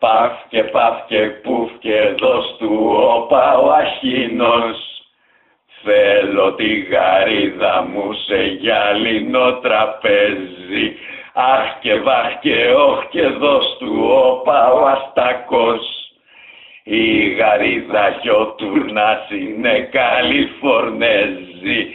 Παφ και παφ και πουφ και δώσ' του όπα ο αχίνος. Θέλω τη γαρίδα μου σε γυάλινο τραπέζι. Αχ και βαχ και όχ και δώσ' του όπα ο αστακός. Η γαρίδα γιοτούρνας είναι καλιφορνέζι.